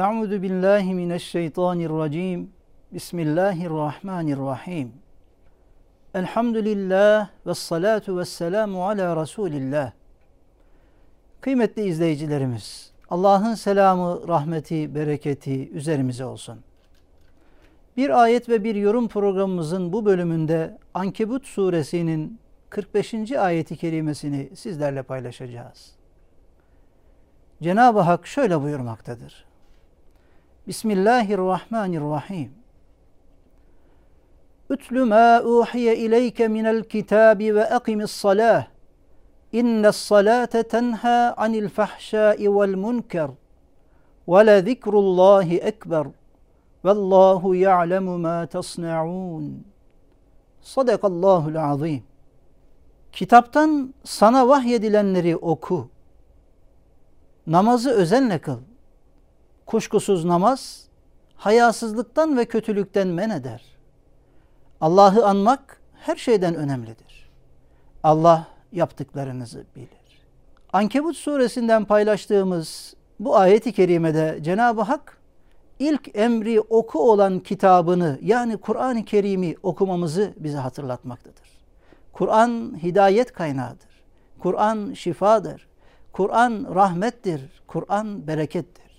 Euzu billahi mineşşeytanirracim. Bismillahirrahmanirrahim. Elhamdülillah ve salatu ve ala Resulillah. Kıymetli izleyicilerimiz, Allah'ın selamı, rahmeti, bereketi üzerimize olsun. Bir ayet ve bir yorum programımızın bu bölümünde Ankebut suresinin 45. ayeti kerimesini sizlerle paylaşacağız. Cenab-ı Hak şöyle buyurmaktadır. Bismillahirrahmanirrahim. Ütlü ma uhiye ileyke minel kitabi ve akimis salah. İnnes salate tenha anil fahşai vel munker. Ve le zikrullahi ekber. Vallahu ya'lemu ma tasna'un. Sadakallahul azim. Kitaptan sana vahyedilenleri oku. Namazı özenle kıl. Kuşkusuz namaz hayasızlıktan ve kötülükten men eder. Allah'ı anmak her şeyden önemlidir. Allah yaptıklarınızı bilir. Ankebut suresinden paylaştığımız bu ayeti kerimede Cenab-ı Hak ilk emri oku olan kitabını yani Kur'an-ı Kerim'i okumamızı bize hatırlatmaktadır. Kur'an hidayet kaynağıdır. Kur'an şifadır. Kur'an rahmettir. Kur'an berekettir.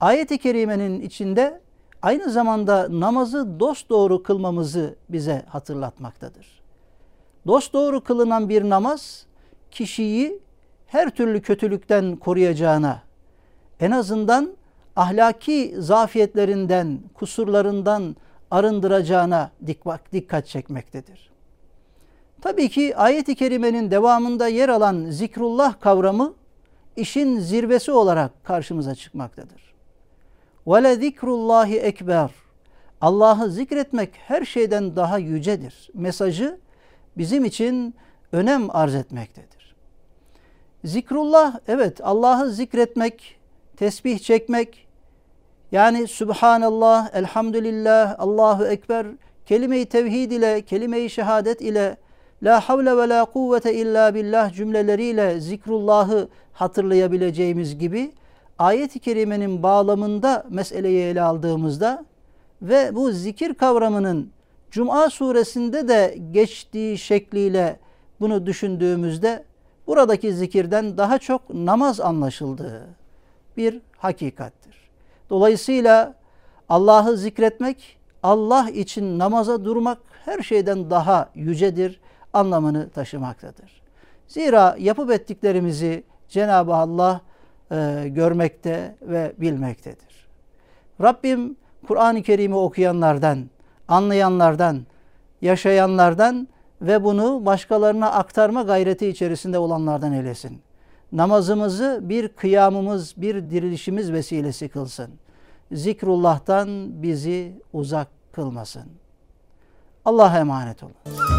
Ayet-i kerimenin içinde aynı zamanda namazı dosdoğru kılmamızı bize hatırlatmaktadır. Dosdoğru kılınan bir namaz kişiyi her türlü kötülükten koruyacağına, en azından ahlaki zafiyetlerinden, kusurlarından arındıracağına dikkat çekmektedir. Tabii ki ayet-i kerimenin devamında yer alan zikrullah kavramı işin zirvesi olarak karşımıza çıkmaktadır. Ve zikrullahi ekber. Allah'ı zikretmek her şeyden daha yücedir. Mesajı bizim için önem arz etmektedir. Zikrullah evet Allah'ı zikretmek, tesbih çekmek yani Subhanallah, Elhamdülillah, Allahu Ekber kelime-i tevhid ile, kelime-i şehadet ile La havle ve la kuvvete illa billah cümleleriyle zikrullahı hatırlayabileceğimiz gibi ayet-i kerimenin bağlamında meseleyi ele aldığımızda ve bu zikir kavramının Cuma suresinde de geçtiği şekliyle bunu düşündüğümüzde buradaki zikirden daha çok namaz anlaşıldığı bir hakikattir. Dolayısıyla Allah'ı zikretmek, Allah için namaza durmak her şeyden daha yücedir, anlamını taşımaktadır. Zira yapıp ettiklerimizi Cenab-ı Allah e, görmekte ve bilmektedir. Rabbim Kur'an-ı Kerim'i okuyanlardan, anlayanlardan, yaşayanlardan ve bunu başkalarına aktarma gayreti içerisinde olanlardan eylesin. Namazımızı bir kıyamımız, bir dirilişimiz vesilesi kılsın. Zikrullah'tan bizi uzak kılmasın. Allah'a emanet olun.